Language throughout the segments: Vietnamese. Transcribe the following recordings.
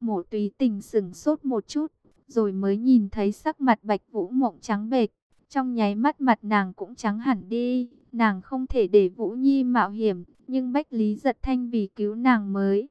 Mộ túy tình sừng sốt một chút, rồi mới nhìn thấy sắc mặt Bạch Vũ Mộng trắng bệch. Trong nháy mắt mặt nàng cũng trắng hẳn đi, nàng không thể để Vũ Nhi mạo hiểm, nhưng Bách Lý giật thanh vì cứu nàng mới.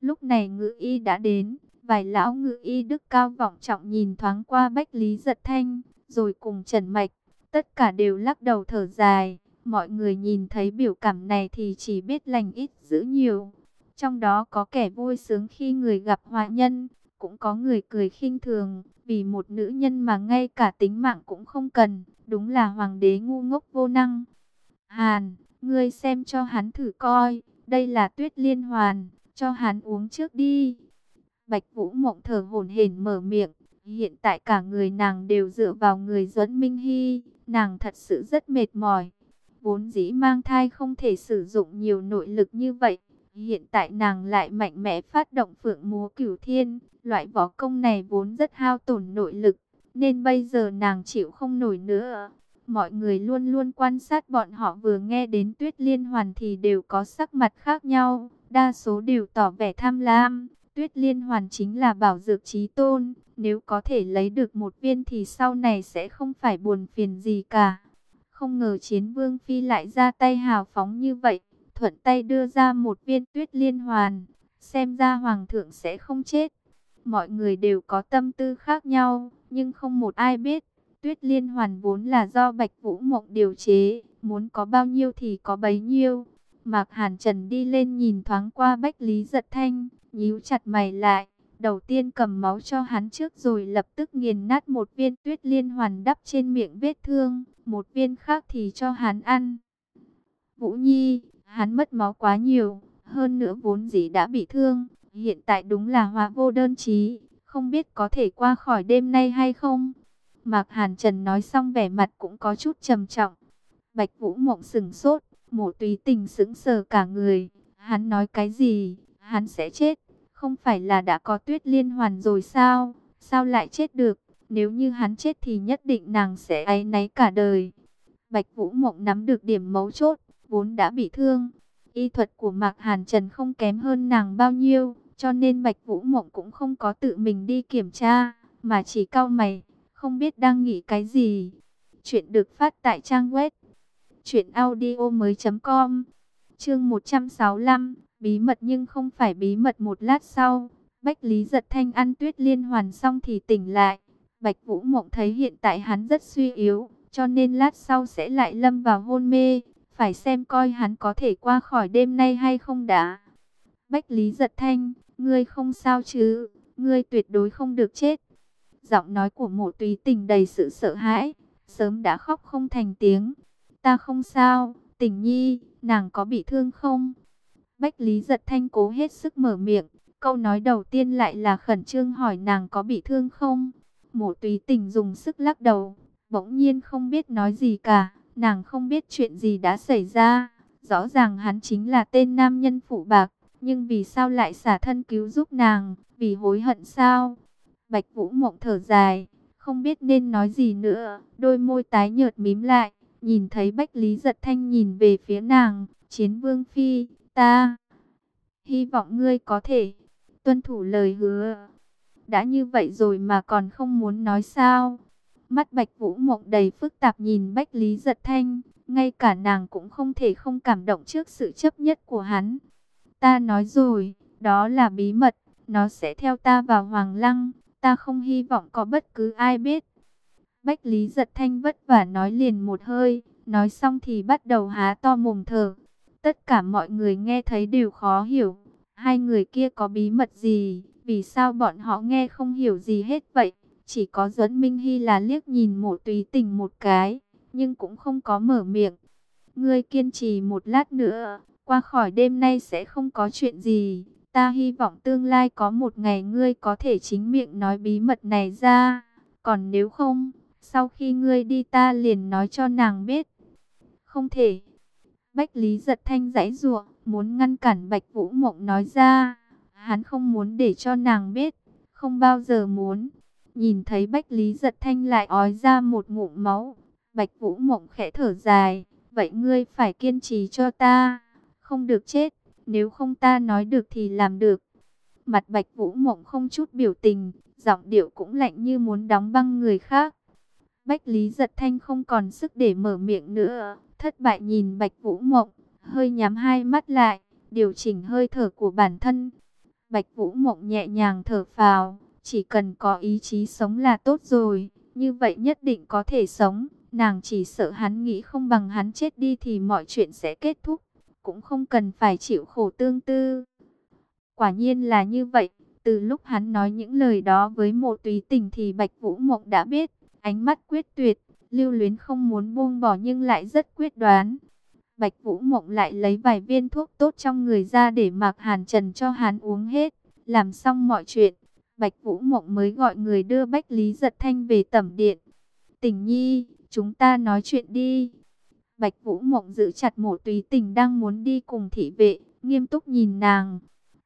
Lúc này ngự y đã đến, vài lão ngự y đức cao vọng trọng nhìn thoáng qua Bách Lý giật thanh, rồi cùng Trần Mạch, tất cả đều lắc đầu thở dài. Mọi người nhìn thấy biểu cảm này thì chỉ biết lành ít giữ nhiều. Trong đó có kẻ vui sướng khi người gặp hòa nhân, cũng có người cười khinh thường, vì một nữ nhân mà ngay cả tính mạng cũng không cần, đúng là hoàng đế ngu ngốc vô năng. Hàn, ngươi xem cho hắn thử coi, đây là tuyết liên hoàn, cho hắn uống trước đi. Bạch Vũ Mộng thở hổn hển mở miệng, hiện tại cả người nàng đều dựa vào người Duẫn Minh Hy, nàng thật sự rất mệt mỏi. Vốn dĩ mang thai không thể sử dụng nhiều nội lực như vậy, hiện tại nàng lại mạnh mẽ phát động phượng múa cửu thiên, loại võ công này vốn rất hao tổn nội lực, nên bây giờ nàng chịu không nổi nữa. Mọi người luôn luôn quan sát bọn họ vừa nghe đến tuyết liên hoàn thì đều có sắc mặt khác nhau, đa số đều tỏ vẻ tham lam. Tuyết liên hoàn chính là bảo dược trí tôn, nếu có thể lấy được một viên thì sau này sẽ không phải buồn phiền gì cả. Không ngờ chiến vương phi lại ra tay hào phóng như vậy, thuận tay đưa ra một viên tuyết liên hoàn, xem ra hoàng thượng sẽ không chết. Mọi người đều có tâm tư khác nhau, nhưng không một ai biết, tuyết liên hoàn vốn là do Bạch Vũ Mộng điều chế, muốn có bao nhiêu thì có bấy nhiêu. Mạc Hàn Trần đi lên nhìn thoáng qua Bách Lý Giật Thanh, nhíu chặt mày lại. Đầu tiên cầm máu cho hắn trước rồi lập tức nghiền nát một viên tuyết liên hoàn đắp trên miệng vết thương, một viên khác thì cho hắn ăn. Vũ Nhi, hắn mất máu quá nhiều, hơn nữa vốn dĩ đã bị thương, hiện tại đúng là hóa vô đơn trí, không biết có thể qua khỏi đêm nay hay không. Mạc Hàn Trần nói xong vẻ mặt cũng có chút trầm trọng. Bạch Vũ Mộng sừng sốt, mổ túy tình sững sờ cả người. Hắn nói cái gì? Hắn sẽ chết. Không phải là đã có tuyết liên hoàn rồi sao? Sao lại chết được? Nếu như hắn chết thì nhất định nàng sẽ áy náy cả đời. Bạch Vũ Mộng nắm được điểm mấu chốt, vốn đã bị thương. Y thuật của Mạc Hàn Trần không kém hơn nàng bao nhiêu, cho nên Bạch Vũ Mộng cũng không có tự mình đi kiểm tra, mà chỉ cau mày, không biết đang nghĩ cái gì. Chuyện được phát tại trang web truyệnaudiomoi.com. Chương 165, bí mật nhưng không phải bí mật một lát sau, Bách Lý giật thanh ăn tuyết liên hoàn xong thì tỉnh lại. Bạch Vũ Mộng thấy hiện tại hắn rất suy yếu, cho nên lát sau sẽ lại lâm vào hôn mê, phải xem coi hắn có thể qua khỏi đêm nay hay không đã. Bách Lý giật thanh, ngươi không sao chứ, ngươi tuyệt đối không được chết. Giọng nói của mộ túy tình đầy sự sợ hãi, sớm đã khóc không thành tiếng. Ta không sao, tình nhi, nàng có bị thương không? Bách Lý giật thanh cố hết sức mở miệng, câu nói đầu tiên lại là khẩn trương hỏi nàng có bị thương không? Mộ túy tình dùng sức lắc đầu, bỗng nhiên không biết nói gì cả, nàng không biết chuyện gì đã xảy ra. Rõ ràng hắn chính là tên nam nhân phụ bạc, nhưng vì sao lại xả thân cứu giúp nàng, vì hối hận sao? Bạch Vũ Mộng thở dài, không biết nên nói gì nữa, đôi môi tái nhợt mím lại, nhìn thấy Bách Lý Giật Thanh nhìn về phía nàng, chiến vương phi, ta hy vọng ngươi có thể tuân thủ lời hứa. Đã như vậy rồi mà còn không muốn nói sao? Mắt Bạch Vũ Mộng đầy phức tạp nhìn Bách Lý Giật Thanh, ngay cả nàng cũng không thể không cảm động trước sự chấp nhất của hắn. Ta nói rồi, đó là bí mật, nó sẽ theo ta vào Hoàng Lăng, ta không hy vọng có bất cứ ai biết. Bách Lý giật thanh vất vả nói liền một hơi, nói xong thì bắt đầu há to mồm thở. Tất cả mọi người nghe thấy đều khó hiểu, hai người kia có bí mật gì, vì sao bọn họ nghe không hiểu gì hết vậy. Chỉ có Duẫn Minh Hy là liếc nhìn mộ tùy tình một cái, nhưng cũng không có mở miệng. Ngươi kiên trì một lát nữa, qua khỏi đêm nay sẽ không có chuyện gì. Ta hy vọng tương lai có một ngày ngươi có thể chính miệng nói bí mật này ra. Còn nếu không, sau khi ngươi đi ta liền nói cho nàng biết. Không thể. Bách Lý giật thanh giãy giụa, muốn ngăn cản Bạch Vũ Mộng nói ra. Hắn không muốn để cho nàng biết, không bao giờ muốn. Nhìn thấy Bách Lý giật thanh lại ói ra một ngụm máu. Bạch Vũ Mộng khẽ thở dài, vậy ngươi phải kiên trì cho ta, không được chết. Nếu không ta nói được thì làm được. Mặt Bạch Vũ Mộng không chút biểu tình, giọng điệu cũng lạnh như muốn đóng băng người khác. Bách Lý Giật Thanh không còn sức để mở miệng nữa, thất bại nhìn Bạch Vũ Mộng, hơi nhắm hai mắt lại, điều chỉnh hơi thở của bản thân. Bạch Vũ Mộng nhẹ nhàng thở phào, chỉ cần có ý chí sống là tốt rồi, như vậy nhất định có thể sống. Nàng chỉ sợ hắn nghĩ không bằng hắn chết đi thì mọi chuyện sẽ kết thúc, cũng không cần phải chịu khổ tương tư. Quả nhiên là như vậy, từ lúc hắn nói những lời đó với mộ túy tình thì Bạch Vũ Mộng đã biết, ánh mắt quyết tuyệt, lưu luyến không muốn buông bỏ nhưng lại rất quyết đoán. Bạch Vũ Mộng lại lấy vài viên thuốc tốt trong người ra để Mạc Hàn Trần cho hắn uống hết, làm xong mọi chuyện. Bạch Vũ Mộng mới gọi người đưa Bách Lý Giật Thanh về tẩm điện. Tình nhi, chúng ta nói chuyện đi. Bạch Vũ Mộng giữ chặt mộ tùy tình đang muốn đi cùng thị vệ, nghiêm túc nhìn nàng.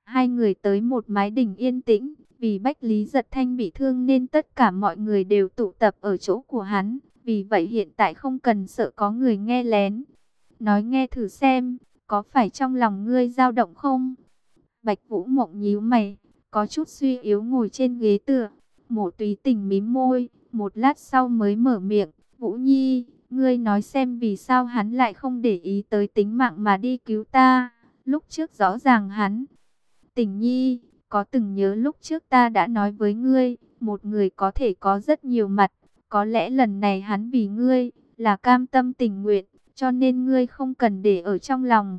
Hai người tới một mái đình yên tĩnh, vì Bách Lý Giật Thanh bị thương nên tất cả mọi người đều tụ tập ở chỗ của hắn. Vì vậy hiện tại không cần sợ có người nghe lén. Nói nghe thử xem, có phải trong lòng ngươi dao động không? Bạch Vũ Mộng nhíu mày, có chút suy yếu ngồi trên ghế tựa. Mộ tùy tình mím môi, một lát sau mới mở miệng. Vũ Nhi, ngươi nói xem vì sao hắn lại không để ý tới tính mạng mà đi cứu ta. Lúc trước rõ ràng hắn. Tình Nhi, có từng nhớ lúc trước ta đã nói với ngươi, một người có thể có rất nhiều mặt. Có lẽ lần này hắn vì ngươi, là cam tâm tình nguyện, cho nên ngươi không cần để ở trong lòng.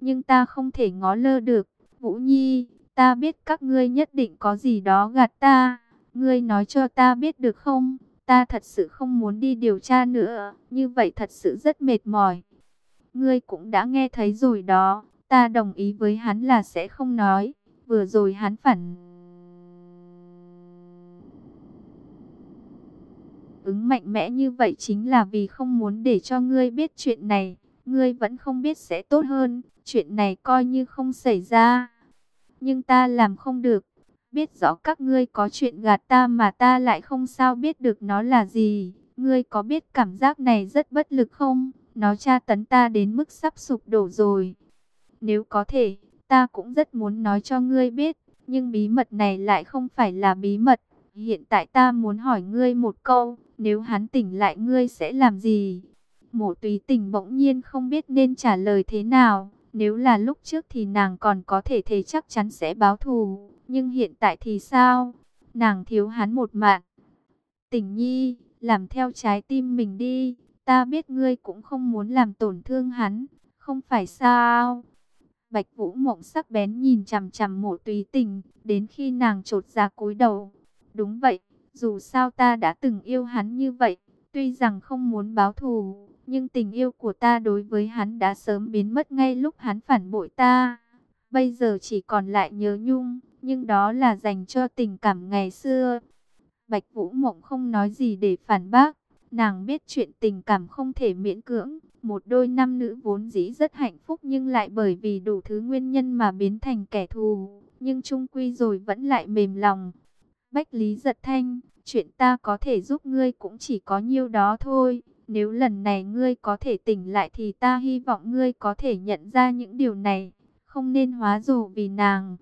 Nhưng ta không thể ngó lơ được, Vũ Nhi, ta biết các ngươi nhất định có gì đó gạt ta. Ngươi nói cho ta biết được không? Ta thật sự không muốn đi điều tra nữa, như vậy thật sự rất mệt mỏi. Ngươi cũng đã nghe thấy rồi đó, ta đồng ý với hắn là sẽ không nói. Vừa rồi hắn phản ứng mạnh mẽ như vậy chính là vì không muốn để cho ngươi biết chuyện này. Ngươi vẫn không biết sẽ tốt hơn, chuyện này coi như không xảy ra. Nhưng ta làm không được, biết rõ các ngươi có chuyện gạt ta mà ta lại không sao biết được nó là gì. Ngươi có biết cảm giác này rất bất lực không? Nó tra tấn ta đến mức sắp sụp đổ rồi. Nếu có thể, ta cũng rất muốn nói cho ngươi biết, nhưng bí mật này lại không phải là bí mật. Hiện tại ta muốn hỏi ngươi một câu, nếu hắn tỉnh lại ngươi sẽ làm gì? Mộ tùy tỉnh bỗng nhiên không biết nên trả lời thế nào. Nếu là lúc trước thì nàng còn có thể thề chắc chắn sẽ báo thù. Nhưng hiện tại thì sao? Nàng thiếu hắn một mạng. Tình nhi, làm theo trái tim mình đi. Ta biết ngươi cũng không muốn làm tổn thương hắn. Không phải sao? Bạch Vũ Mộng sắc bén nhìn chằm chằm mộ tùy tình. Đến khi nàng trột ra cúi đầu. Đúng vậy, dù sao ta đã từng yêu hắn như vậy. Tuy rằng không muốn báo thù, nhưng tình yêu của ta đối với hắn đã sớm biến mất ngay lúc hắn phản bội ta. Bây giờ chỉ còn lại nhớ nhung, nhưng đó là dành cho tình cảm ngày xưa. Bạch Vũ Mộng không nói gì để phản bác, nàng biết chuyện tình cảm không thể miễn cưỡng. Một đôi nam nữ vốn dĩ rất hạnh phúc nhưng lại bởi vì đủ thứ nguyên nhân mà biến thành kẻ thù. Nhưng chung quy rồi vẫn lại mềm lòng. Bách Lý giật thanh, chuyện ta có thể giúp ngươi cũng chỉ có nhiêu đó thôi. Nếu lần này ngươi có thể tỉnh lại thì ta hy vọng ngươi có thể nhận ra những điều này. Không nên hóa rồ vì nàng.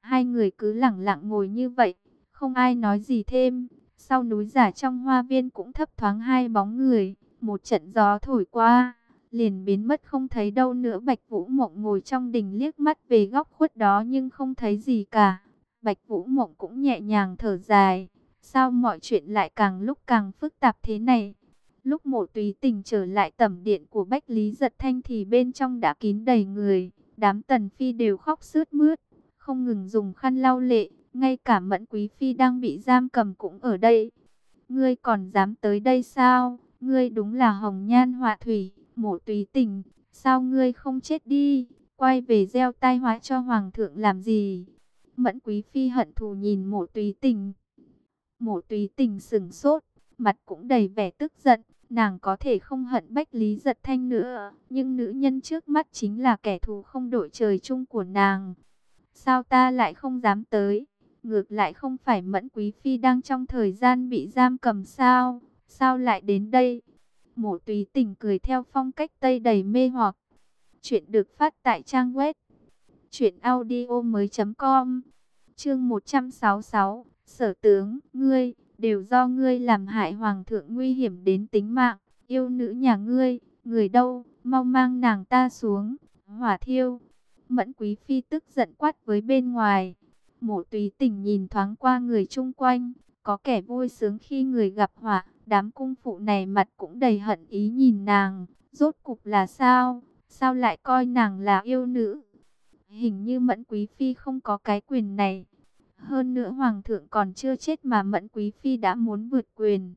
Hai người cứ lặng lặng ngồi như vậy, không ai nói gì thêm. Sau núi giả trong hoa viên cũng thấp thoáng hai bóng người. Một trận gió thổi qua, liền biến mất không thấy đâu nữa. Bạch Vũ Mộng ngồi trong đình liếc mắt về góc khuất đó nhưng không thấy gì cả. Bạch Vũ Mộng cũng nhẹ nhàng thở dài. Sao mọi chuyện lại càng lúc càng phức tạp thế này? Lúc mộ túy tình trở lại tẩm điện của Bách Lý Giật Thanh thì bên trong đã kín đầy người. Đám tần phi đều khóc sướt mướt, không ngừng dùng khăn lau lệ. Ngay cả mẫn quý phi đang bị giam cầm cũng ở đây. Ngươi còn dám tới đây sao? Ngươi đúng là hồng nhan họa thủy, mộ túy tình. Sao ngươi không chết đi? Quay về gieo tai hóa cho hoàng thượng làm gì? Mẫn quý phi hận thù nhìn mộ túy tình. Mộ túy tình sừng sốt, mặt cũng đầy vẻ tức giận. Nàng có thể không hận Bách Lý Giật Thanh nữa, nhưng nữ nhân trước mắt chính là kẻ thù không đội trời chung của nàng. Sao ta lại không dám tới? Ngược lại không phải Mẫn Quý Phi đang trong thời gian bị giam cầm sao? Sao lại đến đây? Mộ tùy tình cười theo phong cách Tây đầy mê hoặc. Chuyện được phát tại trang web. Chuyện audio mới com Chương 166, Sở tướng, ngươi, đều do ngươi làm hại hoàng thượng nguy hiểm đến tính mạng, yêu nữ nhà ngươi, người đâu, mau mang nàng ta xuống, hỏa thiêu. Mẫn quý phi tức giận quát với bên ngoài. Mộ tùy tình nhìn thoáng qua người chung quanh, có kẻ vui sướng khi người gặp họa, đám cung phụ này mặt cũng đầy hận ý nhìn nàng, rốt cục là sao, sao lại coi nàng là yêu nữ. Hình như mẫn quý phi không có cái quyền này. Hơn nữa hoàng thượng còn chưa chết mà mẫn quý phi đã muốn vượt quyền.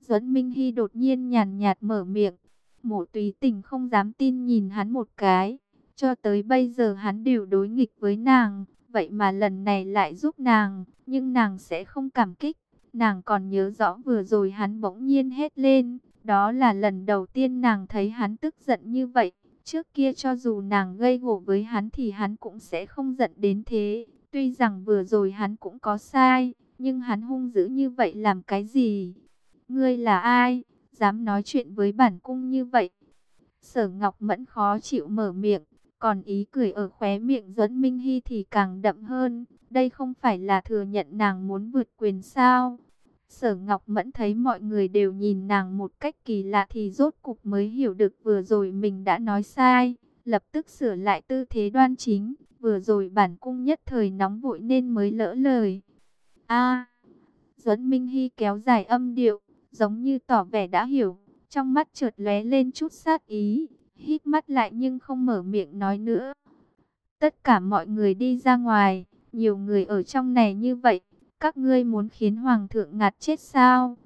Duẫn Minh Hy đột nhiên nhàn nhạt mở miệng. Mộ tùy tình không dám tin nhìn hắn một cái. Cho tới bây giờ hắn đều đối nghịch với nàng. Vậy mà lần này lại giúp nàng. Nhưng nàng sẽ không cảm kích. Nàng còn nhớ rõ vừa rồi hắn bỗng nhiên hét lên. Đó là lần đầu tiên nàng thấy hắn tức giận như vậy. Trước kia cho dù nàng gây gổ với hắn thì hắn cũng sẽ không giận đến thế. Tuy rằng vừa rồi hắn cũng có sai, nhưng hắn hung dữ như vậy làm cái gì? Ngươi là ai? Dám nói chuyện với bản cung như vậy? Sở Ngọc Mẫn khó chịu mở miệng, còn ý cười ở khóe miệng Duẫn Minh Hy thì càng đậm hơn. Đây không phải là thừa nhận nàng muốn vượt quyền sao? Sở Ngọc Mẫn thấy mọi người đều nhìn nàng một cách kỳ lạ thì rốt cục mới hiểu được vừa rồi mình đã nói sai, lập tức sửa lại tư thế đoan chính, vừa rồi bản cung nhất thời nóng vội nên mới lỡ lời. A. Duẫn Minh Hy kéo dài âm điệu, giống như tỏ vẻ đã hiểu, trong mắt chợt lóe lên chút sát ý, hít mắt lại nhưng không mở miệng nói nữa. Tất cả mọi người đi ra ngoài, nhiều người ở trong này như vậy, các ngươi muốn khiến hoàng thượng ngạt chết sao?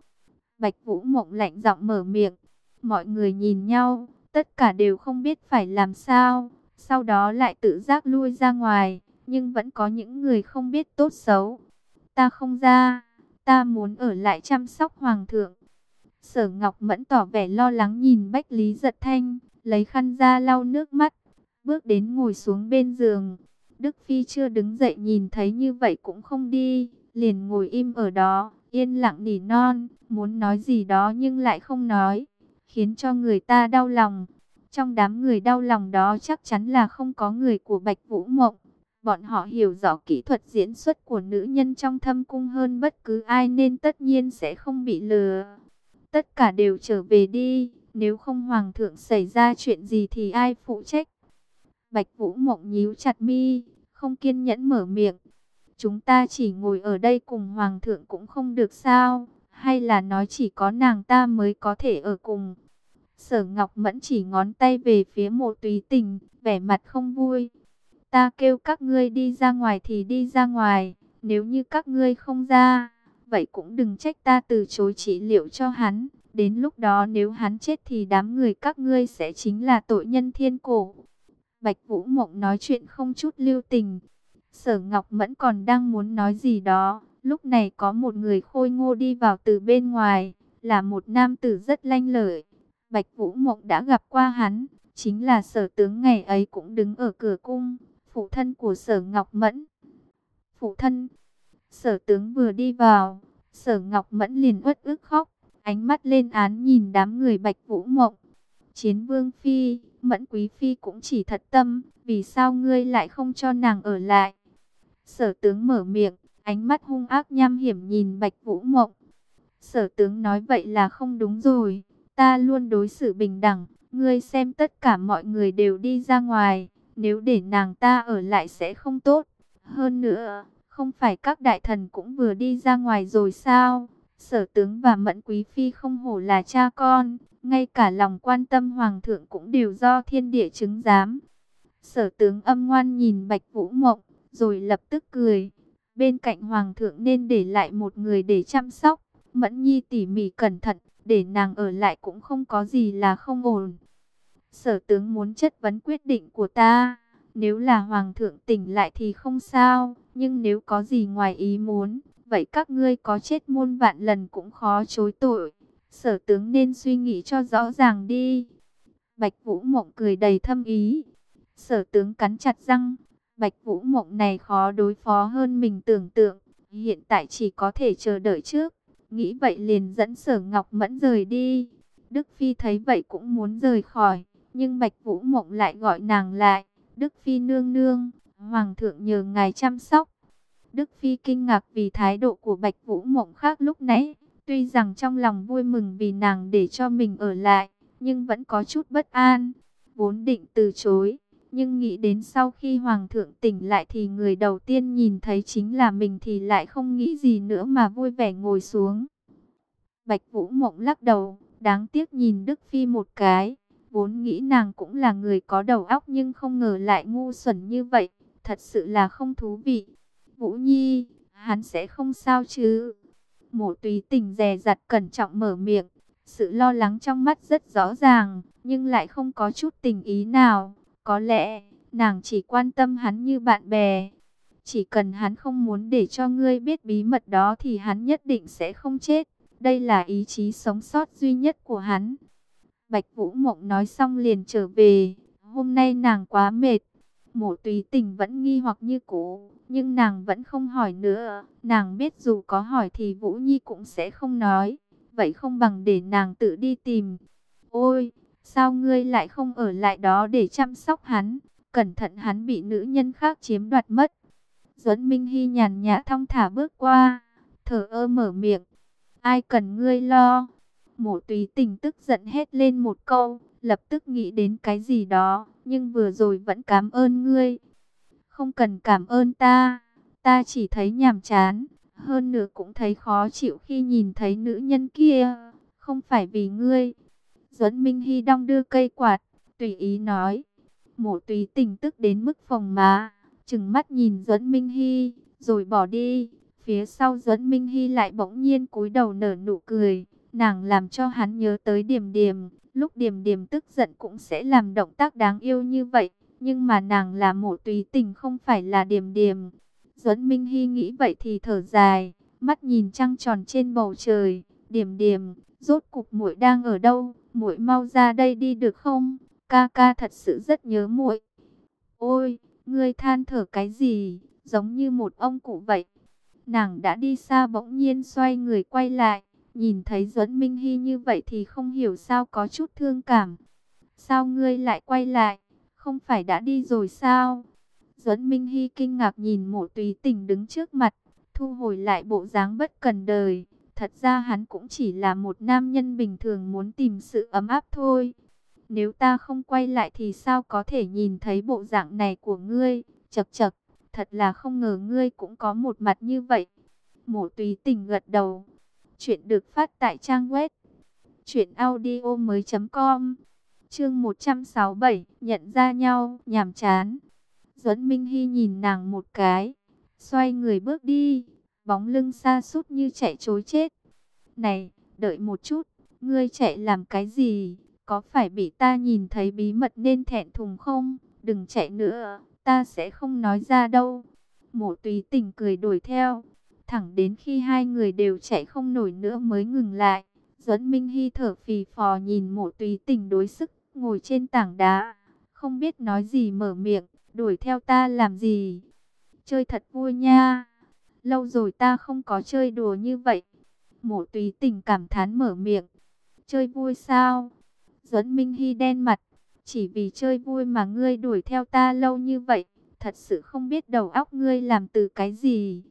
Bạch Vũ Mộng lạnh giọng mở miệng. Mọi người nhìn nhau, tất cả đều không biết phải làm sao. Sau đó lại tự giác lui ra ngoài, nhưng vẫn có những người không biết tốt xấu. Ta không ra, ta muốn ở lại chăm sóc hoàng thượng. Sở Ngọc Mẫn tỏ vẻ lo lắng nhìn Bách Lý Giật Thanh, lấy khăn ra lau nước mắt, bước đến ngồi xuống bên giường. Đức Phi chưa đứng dậy nhìn thấy như vậy cũng không đi, liền ngồi im ở đó, yên lặng nỉ non, muốn nói gì đó nhưng lại không nói, khiến cho người ta đau lòng. Trong đám người đau lòng đó chắc chắn là không có người của Bạch Vũ Mộng. Bọn họ hiểu rõ kỹ thuật diễn xuất của nữ nhân trong thâm cung hơn bất cứ ai nên tất nhiên sẽ không bị lừa. Tất cả đều trở về đi, nếu không hoàng thượng xảy ra chuyện gì thì ai phụ trách. Bạch Vũ Mộng nhíu chặt mi, không kiên nhẫn mở miệng. Chúng ta chỉ ngồi ở đây cùng hoàng thượng cũng không được sao? Hay là nói chỉ có nàng ta mới có thể ở cùng? Sở Ngọc Mẫn chỉ ngón tay về phía mộ tùy tình, vẻ mặt không vui. Ta kêu các ngươi đi ra ngoài thì đi ra ngoài, nếu như các ngươi không ra, vậy cũng đừng trách ta từ chối trị liệu cho hắn. Đến lúc đó nếu hắn chết thì đám người các ngươi sẽ chính là tội nhân thiên cổ. Bạch Vũ Mộng nói chuyện không chút lưu tình, Sở Ngọc Mẫn còn đang muốn nói gì đó, lúc này có một người khôi ngô đi vào từ bên ngoài, là một nam tử rất lanh lợi. Bạch Vũ Mộng đã gặp qua hắn, chính là sở tướng ngày ấy cũng đứng ở cửa cung, phụ thân của sở Ngọc Mẫn. Phụ thân, sở tướng vừa đi vào, sở Ngọc Mẫn liền uất ức khóc, ánh mắt lên án nhìn đám người Bạch Vũ Mộng. Chiến vương phi, Mẫn quý phi cũng chỉ thật tâm, vì sao ngươi lại không cho nàng ở lại? Sở tướng mở miệng, ánh mắt hung ác nham hiểm nhìn Bạch Vũ Mộng. Sở tướng nói vậy là không đúng rồi, ta luôn đối xử bình đẳng, ngươi xem tất cả mọi người đều đi ra ngoài, nếu để nàng ta ở lại sẽ không tốt. Hơn nữa, không phải các đại thần cũng vừa đi ra ngoài rồi sao? Sở tướng và Mẫn Quý Phi không hổ là cha con, ngay cả lòng quan tâm hoàng thượng cũng đều do thiên địa chứng giám. Sở tướng âm ngoan nhìn Bạch Vũ Mộng, rồi lập tức cười. Bên cạnh hoàng thượng nên để lại một người để chăm sóc. Mẫn nhi tỉ mỉ cẩn thận, để nàng ở lại cũng không có gì là không ổn. Sở tướng muốn chất vấn quyết định của ta. Nếu là hoàng thượng tỉnh lại thì không sao, nhưng nếu có gì ngoài ý muốn, vậy các ngươi có chết muôn vạn lần cũng khó chối tội. Sở tướng nên suy nghĩ cho rõ ràng đi. Bạch Vũ Mộng cười đầy thâm ý. Sở tướng cắn chặt răng, Bạch Vũ Mộng này khó đối phó hơn mình tưởng tượng, hiện tại chỉ có thể chờ đợi trước. Nghĩ vậy liền dẫn Sở Ngọc Mẫn rời đi. Đức Phi thấy vậy cũng muốn rời khỏi, nhưng Bạch Vũ Mộng lại gọi nàng lại. Đức Phi nương nương, Hoàng thượng nhờ ngài chăm sóc. Đức Phi kinh ngạc vì thái độ của Bạch Vũ Mộng khác lúc nãy. Tuy rằng trong lòng vui mừng vì nàng để cho mình ở lại, nhưng vẫn có chút bất an. Vốn định từ chối, nhưng nghĩ đến sau khi Hoàng thượng tỉnh lại thì người đầu tiên nhìn thấy chính là mình thì lại không nghĩ gì nữa mà vui vẻ ngồi xuống. Bạch Vũ Mộng lắc đầu, đáng tiếc nhìn Đức Phi một cái. Vốn nghĩ nàng cũng là người có đầu óc nhưng không ngờ lại ngu xuẩn như vậy. Thật sự là không thú vị. Vũ Nhi, hắn sẽ không sao chứ. Mộ tùy tình dè dặt cẩn trọng mở miệng. Sự lo lắng trong mắt rất rõ ràng, nhưng lại không có chút tình ý nào. Có lẽ, nàng chỉ quan tâm hắn như bạn bè. Chỉ cần hắn không muốn để cho ngươi biết bí mật đó thì hắn nhất định sẽ không chết. Đây là ý chí sống sót duy nhất của hắn. Bạch Vũ Mộng nói xong liền trở về. Hôm nay nàng quá mệt. Mộ tùy tình vẫn nghi hoặc như cũ. Nhưng nàng vẫn không hỏi nữa. Nàng biết dù có hỏi thì Vũ Nhi cũng sẽ không nói. Vậy không bằng để nàng tự đi tìm. Ôi, sao ngươi lại không ở lại đó để chăm sóc hắn? Cẩn thận hắn bị nữ nhân khác chiếm đoạt mất. Duẫn Minh Hy nhàn nhã thong thả bước qua. Thở ơ mở miệng. Ai cần ngươi lo? Mộ tùy tình tức giận hết lên một câu, lập tức nghĩ đến cái gì đó, nhưng vừa rồi vẫn cảm ơn ngươi. Không cần cảm ơn ta, ta chỉ thấy nhàm chán, hơn nữa cũng thấy khó chịu khi nhìn thấy nữ nhân kia, không phải vì ngươi. Duẫn Minh Hy đong đưa cây quạt, tùy ý nói. Mộ tùy tình tức đến mức phòng má, chừng mắt nhìn Duẫn Minh Hy, rồi bỏ đi. Phía sau Duẫn Minh Hy lại bỗng nhiên cúi đầu nở nụ cười, nàng làm cho hắn nhớ tới điểm điểm. Lúc điểm điểm tức giận cũng sẽ làm động tác đáng yêu như vậy, nhưng mà nàng là mộ tùy tình không phải là điểm điểm. Duẫn Minh Hy nghĩ vậy thì thở dài, mắt nhìn trăng tròn trên bầu trời, điểm điểm rốt cục muội đang ở đâu? Muội mau ra đây đi được không? Ca ca thật sự rất nhớ muội. Ôi, ngươi than thở cái gì? Giống như một ông cụ vậy. Nàng đã đi xa bỗng nhiên xoay người quay lại, nhìn thấy Duẫn Minh Hy như vậy thì không hiểu sao có chút thương cảm. Sao ngươi lại quay lại? Không phải đã đi rồi sao? Duẫn Minh Hy kinh ngạc nhìn mộ tùy tình đứng trước mặt, thu hồi lại bộ dáng bất cần đời. Thật ra hắn cũng chỉ là một nam nhân bình thường muốn tìm sự ấm áp thôi. Nếu ta không quay lại thì sao có thể nhìn thấy bộ dạng này của ngươi? Chật chật, thật là không ngờ ngươi cũng có một mặt như vậy. Mổ tùy tình gật đầu. Chuyện được phát tại trang web. Chuyện audio mới com. Chương 167, nhận ra nhau, nhàm chán. Duẫn Minh Hy nhìn nàng một cái. Xoay người bước đi. Bóng lưng xa sút như chạy chối chết. Này, đợi một chút. Ngươi chạy làm cái gì? Có phải bị ta nhìn thấy bí mật nên thẹn thùng không? Đừng chạy nữa ta sẽ không nói ra đâu. Mộ túy tình cười đuổi theo, thẳng đến khi hai người đều chạy không nổi nữa mới ngừng lại. Duẫn Minh Hy thở phì phò nhìn mộ túy tình đối sức, ngồi trên tảng đá, không biết nói gì mở miệng, đuổi theo ta làm gì. Chơi thật vui nha, lâu rồi ta không có chơi đùa như vậy. Mộ tùy tình cảm thán mở miệng, chơi vui sao? Duẫn Minh Hy đen mặt, chỉ vì chơi vui mà ngươi đuổi theo ta lâu như vậy, thật sự không biết đầu óc ngươi làm từ cái gì.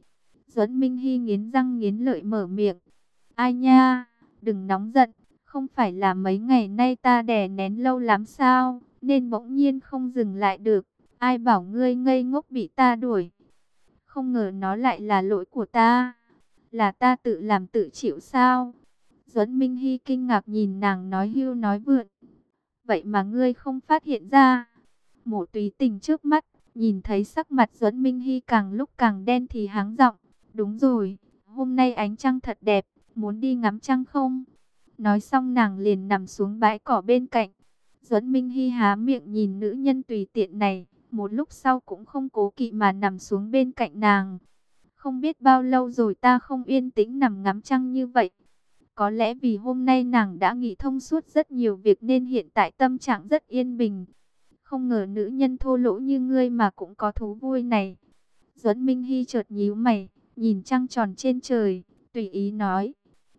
Duẫn Minh Hy nghiến răng nghiến lợi mở miệng. Ai nha, đừng nóng giận, không phải là mấy ngày nay ta đè nén lâu lắm sao, nên bỗng nhiên không dừng lại được. Ai bảo ngươi ngây ngốc bị ta đuổi. Không ngờ nó lại là lỗi của ta. Là ta tự làm tự chịu sao? Duẫn Minh Hy kinh ngạc nhìn nàng nói hưu nói vượn. Vậy mà ngươi không phát hiện ra. Mộ tùy tình trước mắt, nhìn thấy sắc mặt Duẫn Minh Hy càng lúc càng đen thì háng giọng. Đúng rồi, hôm nay ánh trăng thật đẹp, muốn đi ngắm trăng không? Nói xong nàng liền nằm xuống bãi cỏ bên cạnh. Duẫn Minh Hy há miệng nhìn nữ nhân tùy tiện này, một lúc sau cũng không cố kỵ mà nằm xuống bên cạnh nàng. Không biết bao lâu rồi ta không yên tĩnh nằm ngắm trăng như vậy. Có lẽ vì hôm nay nàng đã nghĩ thông suốt rất nhiều việc nên hiện tại tâm trạng rất yên bình. Không ngờ nữ nhân thô lỗ như ngươi mà cũng có thú vui này. Duẫn Minh Hy chợt nhíu mày, nhìn trăng tròn trên trời, tùy ý nói.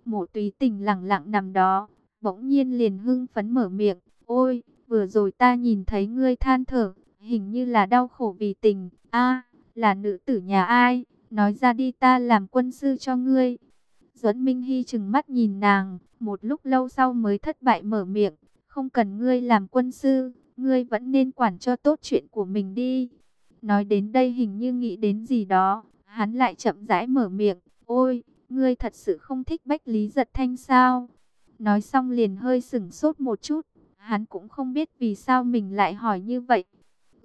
Mộ tùy tình lặng lặng nằm đó, bỗng nhiên liền hưng phấn mở miệng. Ôi, vừa rồi ta nhìn thấy ngươi than thở, hình như là đau khổ vì tình. a là nữ tử nhà ai, nói ra đi ta làm quân sư cho ngươi. Duẫn Minh Hy chừng mắt nhìn nàng, một lúc lâu sau mới thất bại mở miệng, không cần ngươi làm quân sư, ngươi vẫn nên quản cho tốt chuyện của mình đi. Nói đến đây hình như nghĩ đến gì đó, hắn lại chậm rãi mở miệng, ôi, ngươi thật sự không thích Bách Lý Giật Thanh sao? Nói xong liền hơi sửng sốt một chút, hắn cũng không biết vì sao mình lại hỏi như vậy.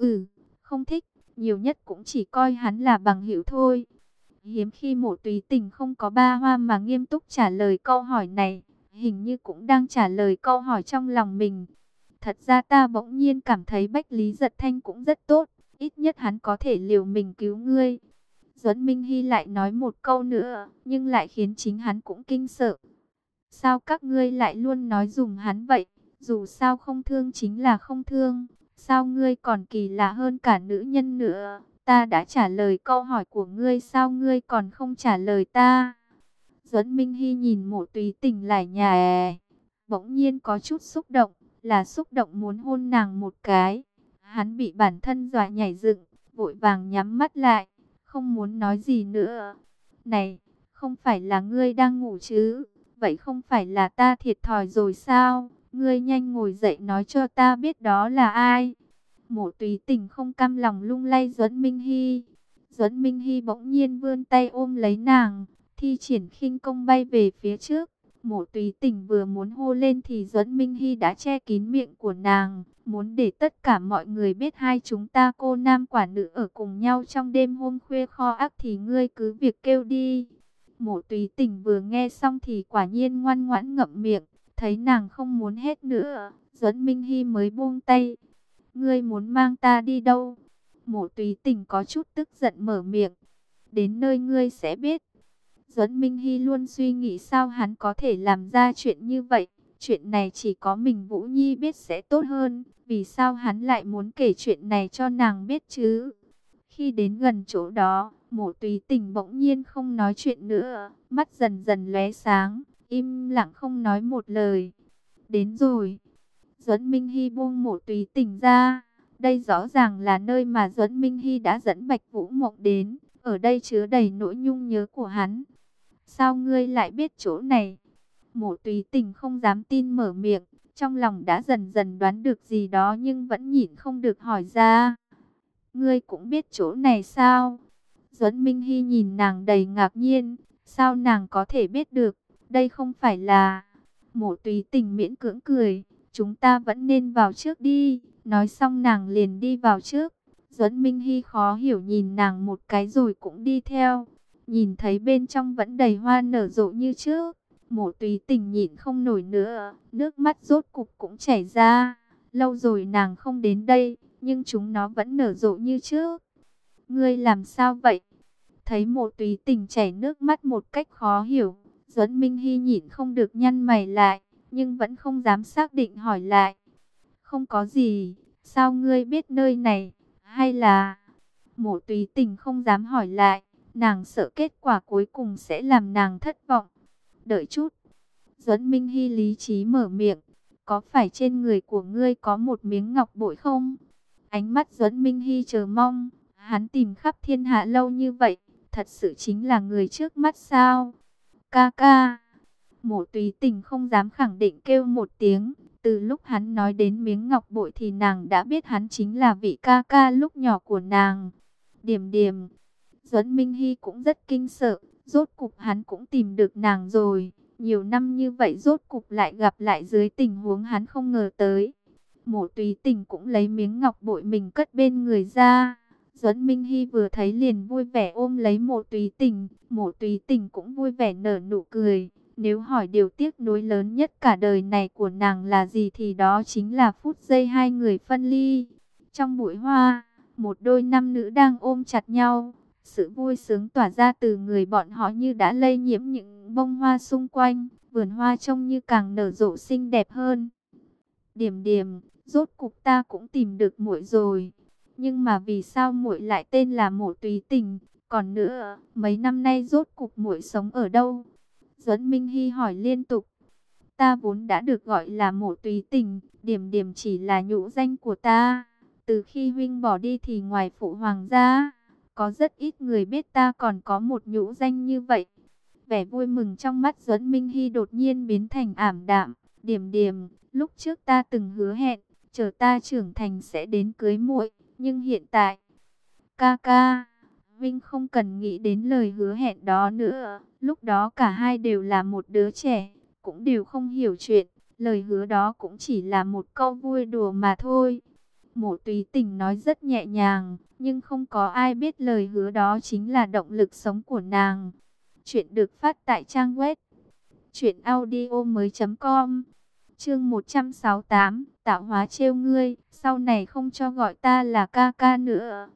Ừ, không thích, nhiều nhất cũng chỉ coi hắn là bằng hữu thôi. Hiếm khi mộ tùy tình không có ba hoa mà nghiêm túc trả lời câu hỏi này, hình như cũng đang trả lời câu hỏi trong lòng mình. Thật ra ta bỗng nhiên cảm thấy Bách Lý Giật Thanh cũng rất tốt, ít nhất hắn có thể liều mình cứu ngươi. Duẫn Minh Hy lại nói một câu nữa, nhưng lại khiến chính hắn cũng kinh sợ. Sao các ngươi lại luôn nói dùng hắn vậy? Dù sao không thương chính là không thương. Sao ngươi còn kỳ lạ hơn cả nữ nhân nữa? Ta đã trả lời câu hỏi của ngươi sao ngươi còn không trả lời ta? Duẫn Minh Hy nhìn mộ túy tình lại nhà Bỗng nhiên có chút xúc động, là xúc động muốn hôn nàng một cái. Hắn bị bản thân dọa nhảy dựng, vội vàng nhắm mắt lại, không muốn nói gì nữa. Này, không phải là ngươi đang ngủ chứ? Vậy không phải là ta thiệt thòi rồi sao? Ngươi nhanh ngồi dậy nói cho ta biết đó là ai. Mộ tùy tình không cam lòng lung lay Duẫn Minh Hy. Duẫn Minh Hy bỗng nhiên vươn tay ôm lấy nàng, thi triển khinh công bay về phía trước. Mộ tùy tình vừa muốn hô lên thì Duẫn Minh Hy đã che kín miệng của nàng, muốn để tất cả mọi người biết hai chúng ta cô nam quả nữ ở cùng nhau trong đêm hôm khuya kho ác thì ngươi cứ việc kêu đi. Mộ tùy tình vừa nghe xong thì quả nhiên ngoan ngoãn ngậm miệng, thấy nàng không muốn hết nữa, Duẫn Minh Hy mới buông tay. Ngươi muốn mang ta đi đâu? Mộ tùy tình có chút tức giận mở miệng. Đến nơi ngươi sẽ biết. Duẫn Minh Hy luôn suy nghĩ sao hắn có thể làm ra chuyện như vậy. Chuyện này chỉ có mình Vũ Nhi biết sẽ tốt hơn. Vì sao hắn lại muốn kể chuyện này cho nàng biết chứ? Khi đến gần chỗ đó, mộ tùy tình bỗng nhiên không nói chuyện nữa. Mắt dần dần lóe sáng, im lặng không nói một lời. Đến rồi. Duẫn Minh Hy buông mộ tùy tình ra. Đây rõ ràng là nơi mà Duẫn Minh Hy đã dẫn Bạch Vũ Mộng đến. Ở đây chứa đầy nỗi nhung nhớ của hắn. Sao ngươi lại biết chỗ này? Mộ tùy tình không dám tin mở miệng. Trong lòng đã dần dần đoán được gì đó nhưng vẫn nhịn không được hỏi ra. Ngươi cũng biết chỗ này sao? Duẫn Minh Hy nhìn nàng đầy ngạc nhiên. Sao nàng có thể biết được? Đây không phải là... Mộ tùy tình miễn cưỡng cười. Chúng ta vẫn nên vào trước đi. Nói xong nàng liền đi vào trước. Duẫn Minh Hy khó hiểu nhìn nàng một cái rồi cũng đi theo. Nhìn thấy bên trong vẫn đầy hoa nở rộ như trước. Mộ tùy tình nhịn không nổi nữa. Nước mắt rốt cục cũng chảy ra. Lâu rồi nàng không đến đây. Nhưng chúng nó vẫn nở rộ như trước. Ngươi làm sao vậy? Thấy mộ tùy tình chảy nước mắt một cách khó hiểu. Duẫn Minh Hy nhịn không được nhăn mày lại. Nhưng vẫn không dám xác định hỏi lại. Không có gì. Sao ngươi biết nơi này? Hay là... Mộ tùy tình không dám hỏi lại. Nàng sợ kết quả cuối cùng sẽ làm nàng thất vọng. Đợi chút. Duẫn Minh Hy lý trí mở miệng. Có phải trên người của ngươi có một miếng ngọc bội không? Ánh mắt Duẫn Minh Hy chờ mong. Hắn tìm khắp thiên hạ lâu như vậy. Thật sự chính là người trước mắt sao? Ca ca. Mộ tùy tình không dám khẳng định kêu một tiếng. Từ lúc hắn nói đến miếng ngọc bội thì nàng đã biết hắn chính là vị ca ca lúc nhỏ của nàng. Điểm điểm. Duẫn Minh Hy cũng rất kinh sợ. Rốt cục hắn cũng tìm được nàng rồi. Nhiều năm như vậy rốt cục lại gặp lại dưới tình huống hắn không ngờ tới. Mộ tùy tình cũng lấy miếng ngọc bội mình cất bên người ra. Duẫn Minh Hy vừa thấy liền vui vẻ ôm lấy mộ tùy tình. Mộ tùy tình cũng vui vẻ nở nụ cười. Nếu hỏi điều tiếc nuối lớn nhất cả đời này của nàng là gì thì đó chính là phút giây hai người phân ly. Trong bụi hoa, một đôi nam nữ đang ôm chặt nhau. Sự vui sướng tỏa ra từ người bọn họ như đã lây nhiễm những bông hoa xung quanh. Vườn hoa trông như càng nở rộ xinh đẹp hơn. Điểm điểm, rốt cục ta cũng tìm được muội rồi. Nhưng mà vì sao muội lại tên là Mộ Tùy Tình? Còn nữa, mấy năm nay rốt cục muội sống ở đâu? Duẫn Minh Hy hỏi liên tục. Ta vốn đã được gọi là mộ tùy tình, điểm điểm chỉ là nhũ danh của ta. Từ khi huynh bỏ đi thì ngoài phụ hoàng gia, có rất ít người biết ta còn có một nhũ danh như vậy. Vẻ vui mừng trong mắt Duẫn Minh Hy đột nhiên biến thành ảm đạm, điểm điểm, lúc trước ta từng hứa hẹn, chờ ta trưởng thành sẽ đến cưới muội, nhưng hiện tại, ca ca, Vinh không cần nghĩ đến lời hứa hẹn đó nữa, lúc đó cả hai đều là một đứa trẻ, cũng đều không hiểu chuyện, lời hứa đó cũng chỉ là một câu vui đùa mà thôi. Mộ tùy tình nói rất nhẹ nhàng, nhưng không có ai biết lời hứa đó chính là động lực sống của nàng. Chuyện được phát tại trang web truyệnaudiomoi.com. Chương 168, tạo hóa trêu ngươi, sau này không cho gọi ta là ca ca nữa.